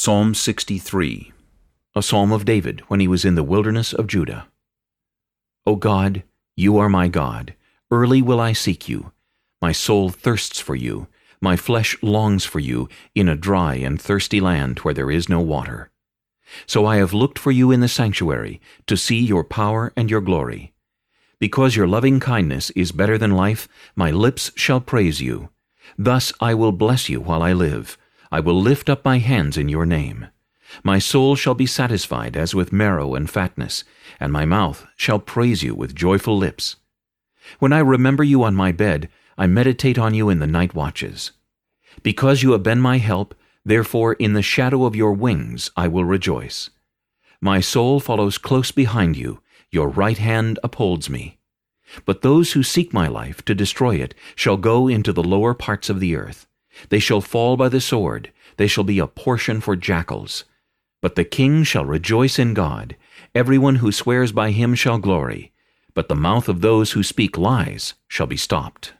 Psalm 63 A psalm of David when he was in the wilderness of Judah. O God, you are my God. Early will I seek you. My soul thirsts for you. My flesh longs for you in a dry and thirsty land where there is no water. So I have looked for you in the sanctuary, to see your power and your glory. Because your loving kindness is better than life, my lips shall praise you. Thus I will bless you while I live. I will lift up my hands in your name. My soul shall be satisfied as with marrow and fatness, and my mouth shall praise you with joyful lips. When I remember you on my bed, I meditate on you in the night watches. Because you have been my help, therefore in the shadow of your wings I will rejoice. My soul follows close behind you, your right hand upholds me. But those who seek my life to destroy it shall go into the lower parts of the earth. They shall fall by the sword, they shall be a portion for jackals. But the king shall rejoice in God, everyone who swears by him shall glory, but the mouth of those who speak lies shall be stopped.